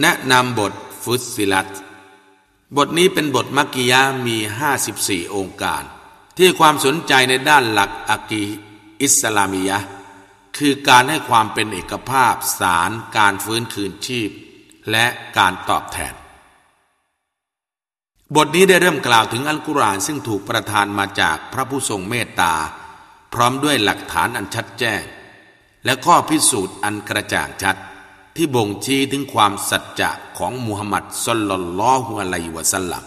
แนะนำบทฟุตซิลัตบทนี้เป็นบทมักกิยามี 54 องค์การ ที่ความสนใจในด้านหลักอักีอิสลามียะคือการให้ความเป็นเอกภาพสารการฟื้นคืนชีพ และการตอบแทน บทนี้ได้เริ่มกล่าวถึงอัลกุรอานซึ่งถูกประทานมาจากพระผู้ทรงเมตตา พร้อมด้วยหลักฐานอันชัดแจ้ง และข้อพิสูจน์อันกระจ่างชัด ที่บ่งชี้ถึงความสัจจะของมุฮัมหมัดสลลัลลอฮุอะลัยวะสัลลัม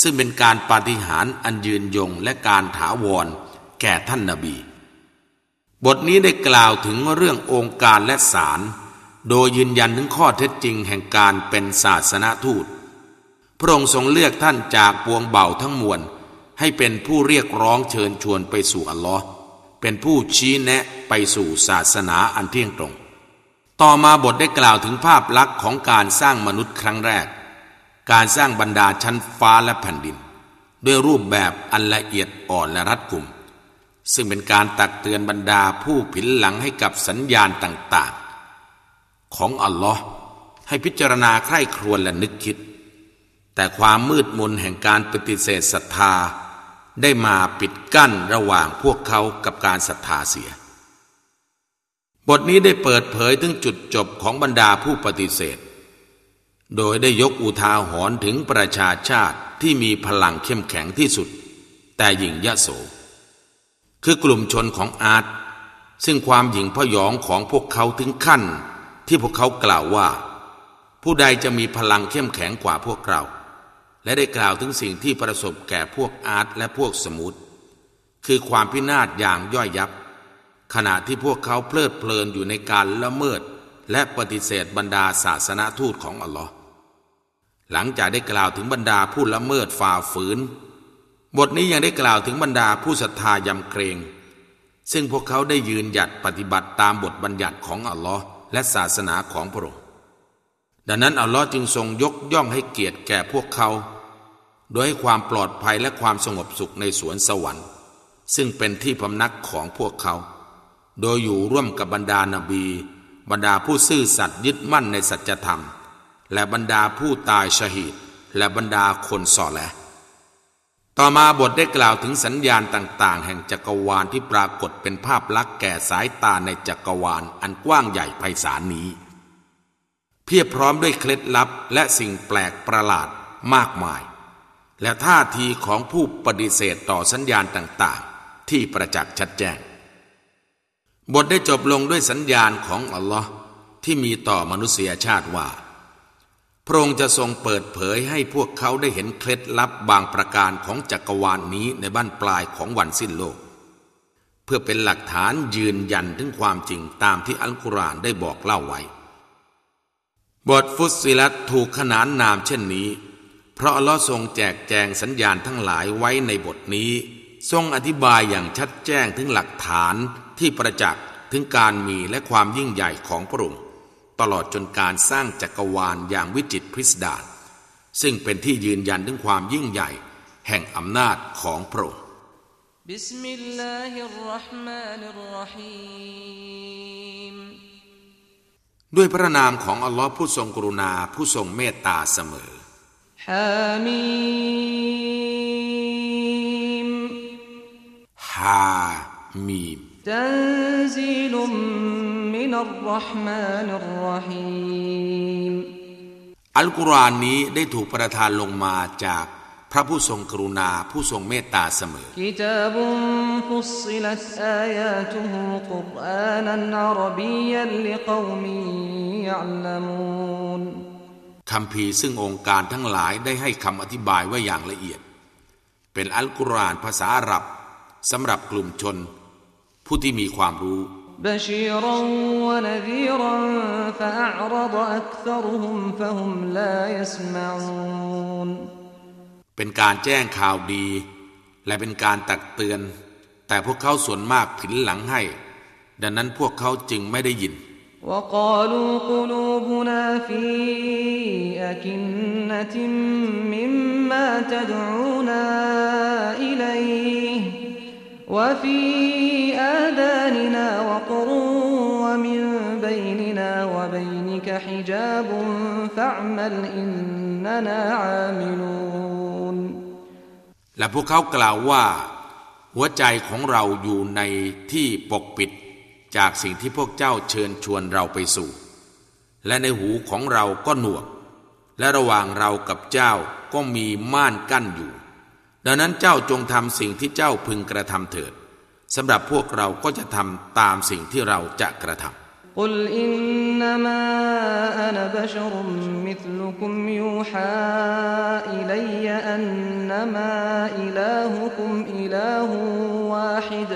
ซึ่งเป็นการปาฏิหาริย์อันยืนยงและการถาวรแก่ท่านนาบี บทนี้ได้กล่าวถึงเรื่ององค์การและสารโดยยืนยันถึงข้อเท็จจริงแห่งการเป็นศาสนาทูต พระองค์ทรงเลือกท่านจากปวงเบาทั้งมวล ให้เป็นผู้เรียกร้องเชิญชวนไปสู่อัลลอฮ์เป็นผู้ชี้แนะไปสู่ศาสนาอันเที่ยงตรง ต่อมาบทได้กล่าวถึงภาพลักษณ์ของการสร้างมนุษย์ครั้งแรก การสร้างบรรดาชั้นฟ้าและแผ่นดิน ด้วยรูปแบบอันละเอียดอ่อนและรัดกุม ซึ่งเป็นการตักเตือนบรรดาผู้ผินหลังให้กับสัญญาณต่างๆ ของอัลลอฮ์ให้พิจารณาใคร่ครวญและนึกคิด แต่ความมืดมนแห่งการปฏิเสธศรัทธา ได้มาปิดกั้นระหว่างพวกเขากับการศรัทธาเสีย บทนี้ได้เปิดเผยถึงจุดจบของบรรดาผู้ปฏิเสธ โดยได้ยกอุทาหรณ์ถึงประชาชาติที่มีพลังเข้มแข็งที่สุด แต่หญิงยะโส คือกลุ่มชนของอาร์ตซึ่งความหญิงพยองของพวกเขาถึงขั้น ที่พวกเขากล่าวว่า ผู้ใดจะมีพลังเข้มแข็งกว่าพวกเรา และได้กล่าวถึงสิ่งที่ประสบแก่พวกอาร์ตและพวกสมุทรคือความพินาศอย่างย่อยยับ ขณะที่พวกเขาเพลิดเพลินอยู่ในการละเมิด และปฏิเสธบรรดาศาสนาทูตของอัลลอฮ์หลังจากได้กล่าวถึงบรรดาผู้ละเมิดฝ่าฝืน บทนี้ยังได้กล่าวถึงบรรดาผู้ศรัทธายำเกรง ซึ่งพวกเขาได้ยืนหยัดปฏิบัติตามบทบัญญัติของอัลลอฮ์และศาสนาของพระองค์ดังนั้นอัลลอฮ์จึงทรงยกย่องให้เกียรติแก่พวกเขา โดยให้ความปลอดภัยและความสงบสุขในสวนสวรรค์ ซึ่งเป็นที่พำนักของพวกเขา โดยอยู่ร่วมกับบรรดานาบี บรรดาผู้ซื่อสัตย์ยึดมั่นในสัจธรรม และบรรดาผู้ตายชหิดและบรรดาคนสอแลต่อมาบทได้กล่าวถึงสัญญาณต่าง ๆ แห่งจักรวาลที่ปรากฏเป็นภาพลักษณ์แก่สายตาในจักรวาลอันกว้างใหญ่ไพศาลนี้ เพียบพร้อมด้วยเคล็ดลับและสิ่งแปลกประหลาดมากมาย และท่าทีของผู้ปฏิเสธต่อสัญญาณต่าง ๆ ที่ประจักษ์ชัดแจ้ง บทได้จบลงด้วยสัญญาณของอัลลอฮ์ที่มีต่อมนุษยชาติว่า พระองค์จะทรงเปิดเผยให้พวกเขาได้เห็นเคล็ดลับบางประการของจักรวาลนนี้ในบ้านปลายของวันสิ้นโลก เพื่อเป็นหลักฐานยืนยันถึงความจริงตามที่อัลกุรอานได้บอกเล่าไว้ บทฟุตซิลัตถูกขนานนามเช่นนี้ เพราะอัลลอฮ์ทรงแจกแจงสัญญาณทั้งหลายไว้ในบทนี้ ทรงอธิบายอย่างชัดแจ้งถึงหลักฐาน ที่ประจักษ์ถึงการมีและความยิ่งใหญ่ของพระองค์ตลอดจนการสร้างจักรวาลอย่างวิจิตรพิสดารซึ่งเป็นที่ยืนยันถึงความยิ่งใหญ่ แห่งอำนาจของพระองค์ด้วยพระนามของอัลลอฮ์ผู้ทรงกรุณาผู้ทรงเมตตาเสมอฮามีมฮามีม تنزيل من الرحمن الرحيم อัลกุรอานนี้ได้ถูกประทานลงมาจากพระผู้ทรงกรุณาผู้ทรงเมตตาเสมอกิตาบุฟุศิลัตอายาตุฮุกุรอานันอารบียันลิกวมียัลมูนคำพีซึ่งองค์การทั้งหลายได้ให้คำอธิบายไว้อย่างละเอียด เป็นอัลกุรอานภาษาอาหรับสำหรับกลุ่มชน ผู้ที่มีความรู้ เป็นการแจ้งข่าวดี และเป็นการตักเตือน แต่พวกเขาส่วนมากผินหลังให้ ดังนั้นพวกเขาจึงไม่ได้ยิน وقالوا قلوبنا في أكنة مما تدعونا إليه وفي آذاننا وقر ومن بيننا وبينك حجاب كتاب فاعمل إننا عاملون และพวกเขากล่าวว่า หัวใจของเราอยู่ในที่ปกปิด จากสิ่งที่พวกเจ้าเชิญชวนเราไปสู่ และในหูของเราก็หนวก และระหว่างเรากับเจ้าก็มีม่านกั้นอยู่ ดังนั้นเจ้าจงทำสิ่งที่เจ้าพึงกระทำเถิดสำหรับพวกเราก็จะทำตามสิ่งที่เราจะกระทำ قل إنما أنا بشر مثلكم يوحى إلي أنما إلهكم إله واحد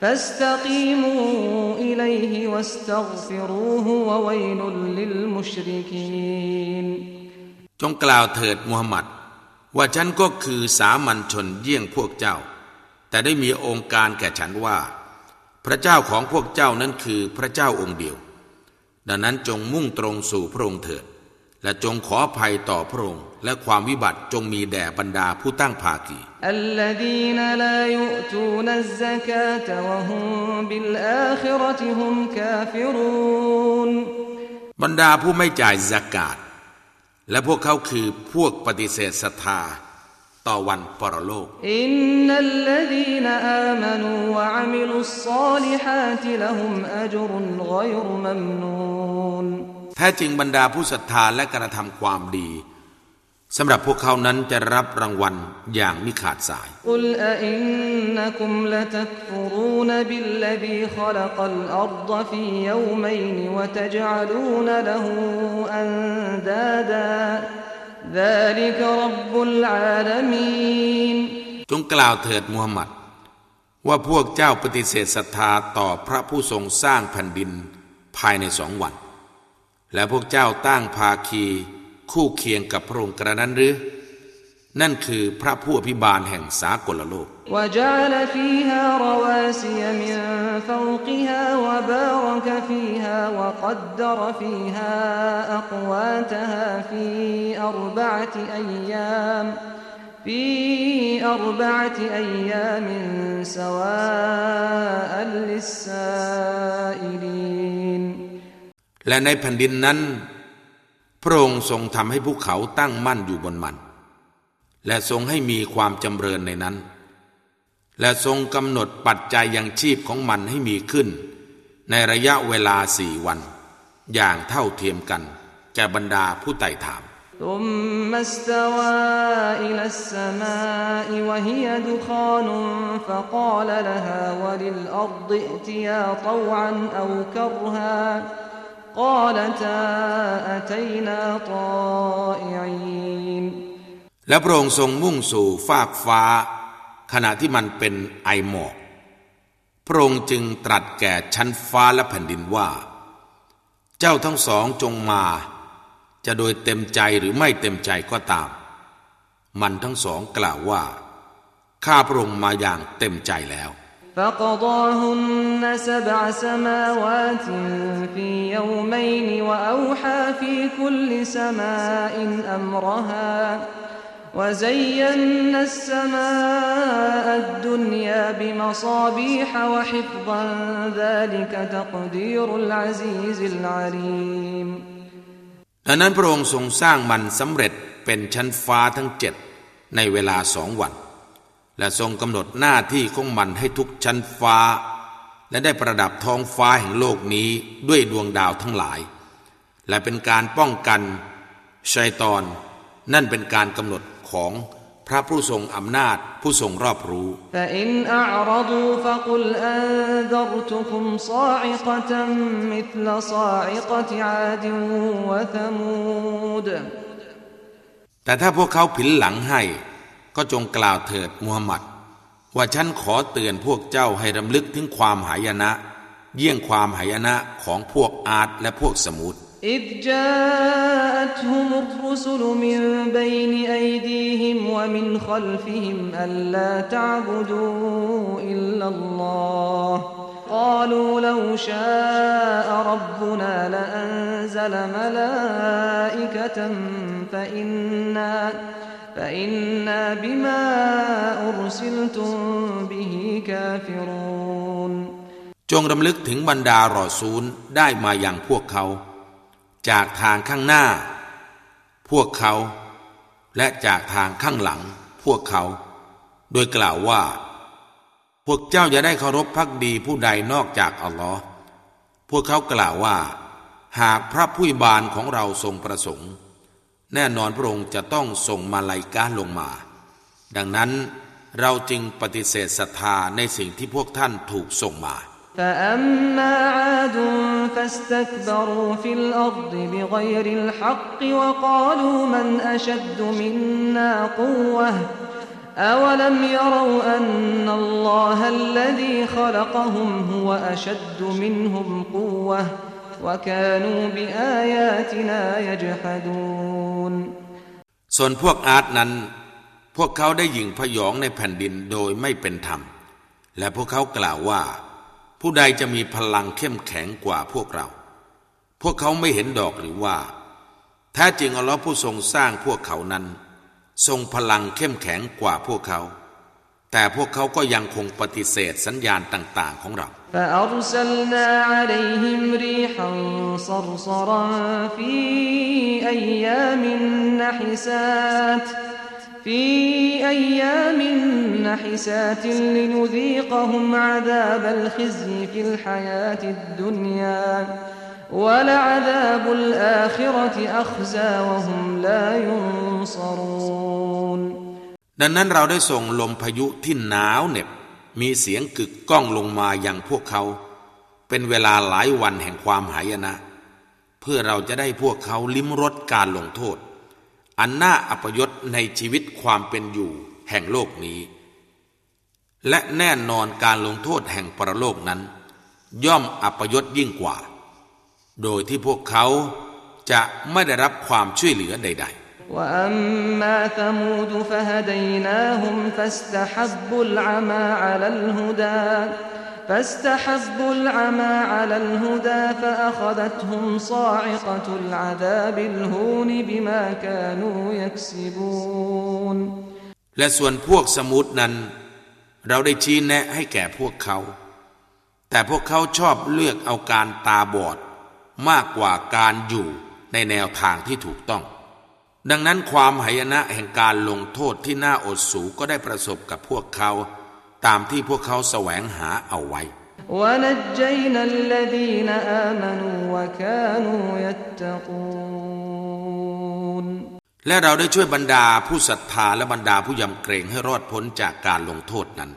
فاستقيموا إليه واستغفروه وويل للمشركين จงกล่าวเถิดมูฮัมหมัด ว่าฉันก็คือสามัญชนเยี่ยงพวกเจ้า แต่ได้มีองค์การแก่ฉันว่า พระเจ้าของพวกเจ้านั้นคือพระเจ้าองค์เดียว ดังนั้นจงมุ่งตรงสู่พระองค์เถิด และจงขอภัยต่อพระองค์ และความวิบัติจงมีแด่บรรดาผู้ตั้งภาคีบรรดาผู้ไม่จ่ายสกาด และพวกเขาคือพวกปฏิเสธศรัทธาต่อวันปรโลกอินนัลลดีนอามนูวะอามิลุสซาลิฮาติละฮุมอัจรุนกอยรุมัมนูนแท้จริงบรรดาผู้ศรัทธาและกระทำความดี สำหรับพวกเขานั้นจะรับรางวัลอย่างมิขาดสาย قل أئنكم لتكفرون بالذي خلق الأرض في يومين وتجعلون له أندادا ذلك رب العالمين จงกล่าวเถิดมูฮัมหมัด ว่าพวกเจ้าปฏิเสธศรัทธาต่อพระผู้ทรงสร้างแผ่นดินภายในสองวัน และพวกเจ้าตั้งภาคี คู่เคียงกับพระองค์กระนั้นหรือ นั่นคือพระผู้อภิบาลแห่งสากลโลก وجعل فيها رواسي من فوقها وبارك فيها وقدر فيها أقواتها في أربعة أيام في أربعة أيام سواء للسائلين และในแผ่นดินนั้น พระองค์ทรงทำให้ภูเขาตั้งมั่นอยู่บนมัน และทรงให้มีความจำเริญในนั้น และทรงกำหนดปัจจัยยังชีพของมันให้มีขึ้น ในระยะเวลาสี่วัน อย่างเท่าเทียมกันแก่บรรดาผู้ไต่ถามทุมมัสตวาอิลัสสมาอิวะ قالتا أتينا طائعين และพระองค์ทรงมุ่งสู่ฟากฟ้า ขณะที่มันเป็นไอหมอก พระองค์จึงตรัสแก่ชั้นฟ้าและแผ่นดินว่า เจ้าทั้งสองจงมา จะโดยเต็มใจหรือไม่เต็มใจก็ตาม มันทั้งสองกล่าวว่า ข้าพระองค์มาอย่างเต็มใจแล้ว فقضاهن سبع سماوات في يومين وأوحى في كل سماء أمرها وزينا السماء الدنيا بمصابيح وحفظا ذلك تقدير العزيز العليم ดังนั้นพระองค์ทรงสร้างมันสำเร็จเป็นชั้นฟ้าทั้งเจ็ดในเวลาสองวัน และทรงกำหนดหน้าที่ของมันให้ทุกชั้นฟ้า และได้ประดับท้องฟ้าแห่งโลกนี้ด้วยดวงดาวทั้งหลาย และเป็นการป้องกันชัยตอน นั่นเป็นการกำหนดของพระผู้ทรงอำนาจผู้ทรงรอบรู้ แต่ถ้าพวกเขาผินหลังให้ ก็จงกล่าวเถิดมูฮัมหมัด ว่าฉันขอเตือนพวกเจ้าให้รำลึกถึงความหายนะ เยี่ยงความหายนะของพวกอาร์ตและพวกสมุทร إذ جاءتهم الرسل من بين أيديهم ومن خلفهم ألا تعبدوا إلا الله قالوا لو شاء ربنا لأنزل ملائكة فإنا จงรำลึกถึงบรรดารอซูลได้มาอย่างพวกเขา จากทางข้างหน้า พวกเขา และจากทางข้างหลัง พวกเขา โดยกล่าวว่า พวกเจ้าจะได้เคารพพักดีผู้ใดนอกจากอัลลอฮ์พวกเขากล่าวว่า หากพระผู้บานของเราทรงประสงค์ แน่นอนพระองค์จะต้องส่งมาลายกาลงมา ดังนั้นเราจึงปฏิเสธศรัทธาในสิ่งที่พวกท่านถูกส่งมา فأما عاد فاستكبروا في الأرض بغير الحق وقالوا من أشد منا قوة أولم يروا أن الله الذي خلقهم هو أشد منهم قوة وكانوا بآياتنا يجحدون ส่วนพวกอาร์ตนั้น พวกเขาได้ยิงพยองในแผ่นดินโดยไม่เป็นธรรม และพวกเขากล่าวว่าผู้ใดจะมีพลังเข้มแข็งกว่าพวกเรา พวกเขาไม่เห็นดอกหรือว่า แท้จริงอัลลอฮ์ผู้ทรงสร้างพวกเขานั้น ทรงพลังเข้มแข็งกว่าพวกเขา แต่พวกเขาก็ยังคงปฏิเสธสัญญาณต่าง ๆ ของเรา فأرسلنا عليهم ريحا صرصرا في أيام نحسات في أيام نحسات لنذيقهم عذاب الخزي في الحياة الدنيا ولعذاب الآخرة أخزى وهم لا ينصرون ดังนั้นเราได้ส่งลมพายุที่หนาวเหน็บ มีเสียงกึกก้องลงมาอย่างพวกเขา เป็นเวลาหลายวันแห่งความหายนะ เพื่อเราจะได้พวกเขาลิ้มรสการลงโทษ อันน่าอัปยศในชีวิตความเป็นอยู่แห่งโลกนี้ และแน่นอนการลงโทษแห่งปรโลกนั้น ย่อมอัปยศยิ่งกว่า โดยที่พวกเขาจะไม่ได้รับความช่วยเหลือใด ๆ وأما ثمود فهديناهم فاستحبوا العمى على الهدى فاستحبوا العمى على الهدى فأخذتهم صاعقة العذاب الهون بما كانوا يكسبون และส่วนพวกสมุทรนั้น เราได้ชี้แนะให้แก่พวกเขา แต่พวกเขาชอบเลือกเอาการตาบอด มากกว่าการอยู่ในแนวทางที่ถูกต้อง ดังนั้นความหายนะแห่งการลงโทษที่น่าอดสูก็ได้ประสบกับพวกเขา ตามที่พวกเขาแสวงหาเอาไว้ และเราได้ช่วยบรรดาผู้ศรัทธาและบรรดาผู้ยำเกรงให้รอดพ้นจากการลงโทษนั้น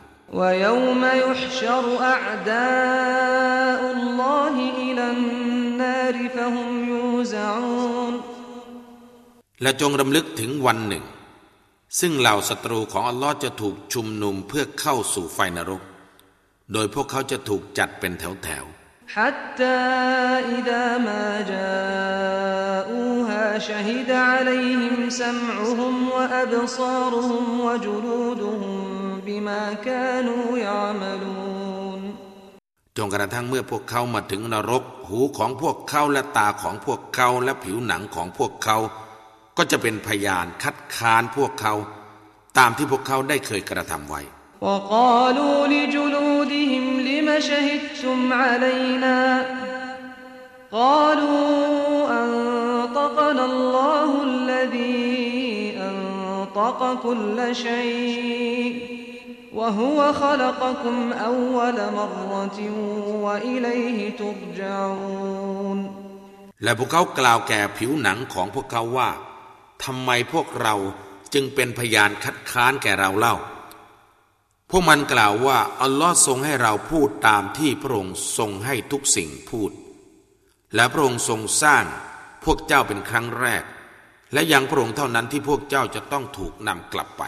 และจงรำลึกถึงวันหนึ่งซึ่งเหล่าศัตรูของอัลลอฮ์จะถูกชุมนุมเพื่อเข้าสู่ไฟนรก โดยพวกเขาจะถูกจัดเป็นแถวแถว حتى إذا ما جاءوها شهد عليهم سمعهم وأبصارهم وجلودهم بما كانوا يعملون จงกระทั่งเมื่อพวกเขามาถึงนรก หูของพวกเขาและตาของพวกเขาและผิวหนังของพวกเขา ก็จะเป็นพยานคัดค้านพวกเขา ตามที่พวกเขาได้เคยกระทำไว้ وقالوا لجلودهم لم شهدتم علينا قالوا أنطقنا الله الذي أنطق كل شيء وهو خلقكم أول مرة وإليه ترجعون และพวกเขากล่าวแก่ผิวหนังของพวกเขาว่า ทำไมพวกเราจึงเป็นพยานคัดค้านแก่เราเล่า พวกมันกล่าวว่าอัลลอฮ์ทรงให้เราพูดตามที่พระองค์ทรงให้ทุกสิ่งพูด และพระองค์ทรงสร้างพวกเจ้าเป็นครั้งแรก และยังพระองค์เท่านั้นที่พวกเจ้าจะต้องถูกนำกลับไป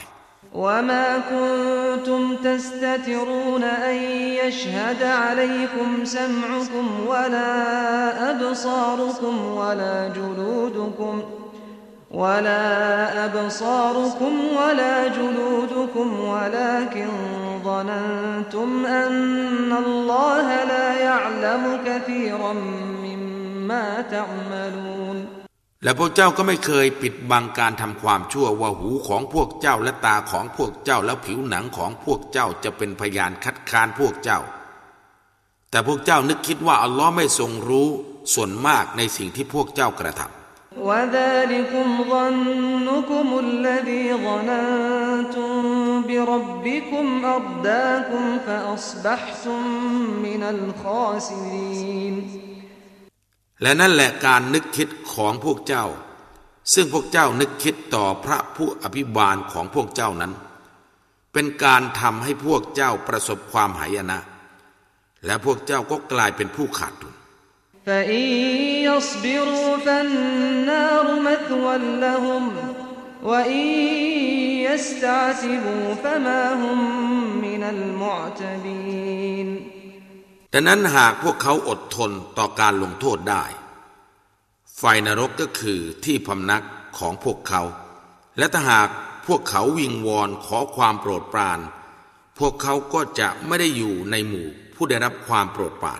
وما كنتم تستترون أن يشهد عليكم سمعكم ولا أبصاركم ولا جلودكم ولا أبصاركم ولا جلودكم ولكن ظننتم أن الله لا يعلم كثيرا مما تعملون และพวกเจ้าก็ไม่เคยปิดบังการทำความชั่วว่าหูของพวกเจ้าและตาของพวกเจ้าและผิวหนังของพวกเจ้าจะเป็นพยานคัดค้านพวกเจ้า แต่พวกเจ้านึกคิดว่าอัลลอฮ์ไม่ทรงรู้ ส่วนมากในสิ่งที่พวกเจ้ากระทำ وذلكم ظنكم الذي ظننتم بربكم أرداكم فأصبحتم من الخاسرين และนั่นแหละการนึกคิดของพวกเจ้า ซึ่งพวกเจ้านึกคิดต่อพระผู้อภิบาลของพวกเจ้านั้น เป็นการทำให้พวกเจ้าประสบความหายนะ และพวกเจ้าก็กลายเป็นผู้ขาดทุน فإن يصبروا فالنار مثوى لهم وإن يستعتبوا فما هم من المعتبين ดังนั้นหากพวกเขาอดทนต่อการลงโทษได้ ไฟนรกก็คือที่พำนักของพวกเขา และถ้าหากพวกเขาวิงวอนขอความโปรดปราน พวกเขาก็จะไม่ได้อยู่ในหมู่ผู้ได้รับความโปรดปราน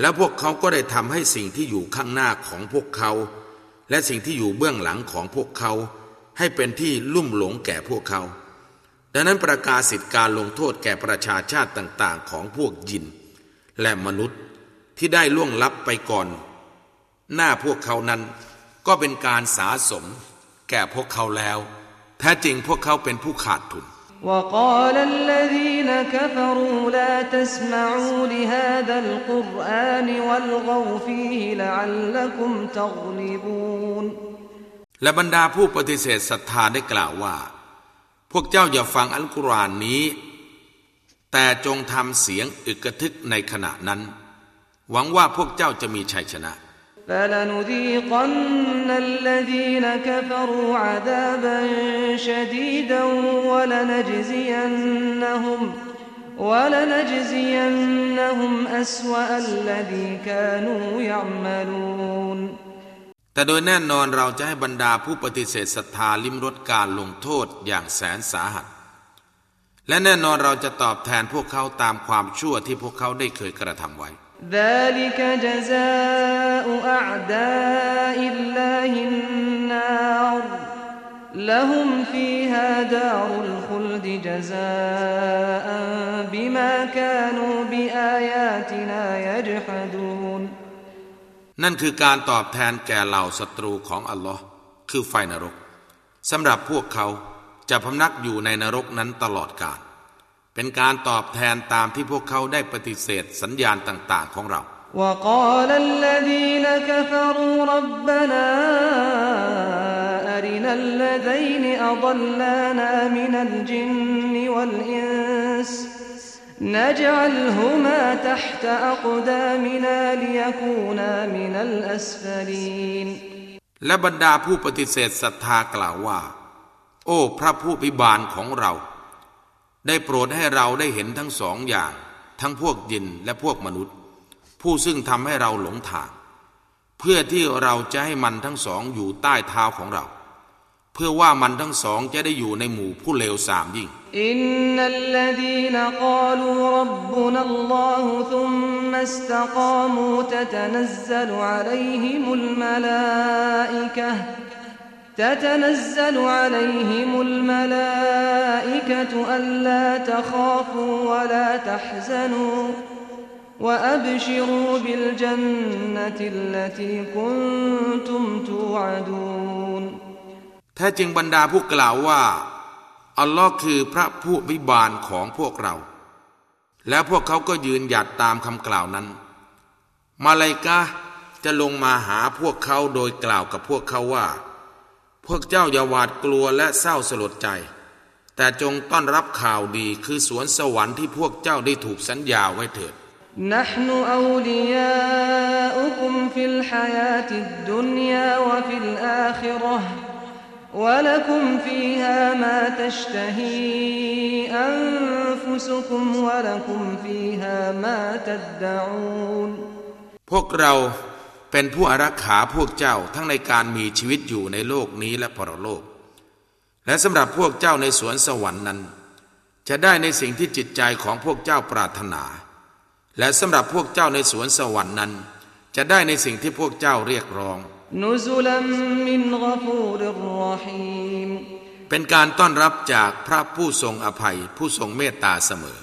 แล้วพวกเขาก็ได้ทำให้สิ่งที่อยู่ข้างหน้าของพวกเขา และสิ่งที่อยู่เบื้องหลังของพวกเขา ให้เป็นที่ลุ่มหลงแก่พวกเขา ดังนั้นประกาศสิทธิการลงโทษแก่ประชาชาติต่างๆ ของพวกยิน และมนุษย์ที่ได้ล่วงลับไปก่อน หน้าพวกเขานั้นก็เป็นการสาสม แก่พวกเขาแล้ว แท้จริงพวกเขาเป็นผู้ขาดทุน وقال الذين كفروا لا تسمعوا لهذا القرآن والغوا فيه لعلكم تغلبون และบรรดาผู้ปฏิเสธศรัทธาได้กล่าวว่า พวกเจ้าอย่าฟังอัลกุรอานนี้ แต่จงทำเสียงอึกกระทึกในขณะนั้น หวังว่าพวกเจ้าจะมีชัยชนะ فلنذيقن الذين كفروا عذابا شديدا ولنجزينهم ولنجزينهم أسوأ الذي كانوا يعملون แต่โดยแน่นอนเราจะให้บรรดาผู้ปฏิเสธศรัทธาลิมรสการลงโทษอย่างแสนสาหัส และแน่นอนเราจะตอบแทนพวกเขาตามความชั่วที่พวกเขาได้เคยกระทำไว้ ذلك جزاء أعداء الله النار لهم فيها دار الخلد جزاء بما كانوا بآياتنا يجحدون นั่นคือการตอบแทนแก่เหล่าศัตรูของอัลลอฮ์คือไฟนรกสำหรับพวกเขาจะพำนักอยู่ในนรกนั้นตลอดกาล เป็นการตอบแทนตามที่พวกเขาได้ปฏิเสธสัญญาณต่าง ๆ ของเรา وقال الذين كفروا ربنا أرنا الذين أضلانا من الجن والإنس نجعلهما تحت أقدامنا ليكونا من الأسفلين และบรรดาผู้ปฏิเสธศรัทธากล่าวว่า โอ้ พระผู้พิบาลของเรา ได้โปรดให้เราได้เห็นทั้งสองอย่าง ทั้งพวกยินและพวกมนุษย์ ผู้ซึ่งทำให้เราหลงทาง เพื่อที่เราจะให้มันทั้งสองอยู่ใต้เท้าของเรา เพื่อว่ามันทั้งสองจะได้อยู่ในหมู่ผู้เลวสามยิ่งอินนัลลดีนกาลูรับบุนัลลอฮุทุมมัสตกามูตะตนัซซลอะลัยฮิมุลมลาอิกะ تتنزل عليهم الملائكة ألا تخافوا ولا تحزنوا وأبشروا بالجنة التي كنتم توعدون แท้จริงบรรดาผู้กล่าวว่า อัลลอฮ์คือพระผู้บิบาลของพวกเรา และพวกเขาก็ยืนหยัดตามคำกล่าวนั้น มาลายกาจะลงมาหาพวกเขาโดยกล่าวกับพวกเขาว่า พวกเจ้าอย่าหวาดกลัวและเศร้าสลดใจ แต่จงต้อนรับข่าวดีคือสวนสวรรค์ที่พวกเจ้าได้ถูกสัญญาไว้เถิด نحن أولياؤكم في الحياة الدنيا وفي الآخرة ولكم فيها ما تشتهي أنفسكم ولكم فيها ما تدعون พวกเรา เป็นผู้อารักขาพวกเจ้าทั้งในการมีชีวิตอยู่ในโลกนี้และพรโลก และสำหรับพวกเจ้าในสวนสวรรค์นั้น จะได้ในสิ่งที่จิตใจของพวกเจ้าปรารถนา และสำหรับพวกเจ้าในสวนสวรรค์นั้น จะได้ในสิ่งที่พวกเจ้าเรียกร้องเป็นการต้อนรับจากพระผู้ทรงอภัยผู้ทรงเมตตาเสมอ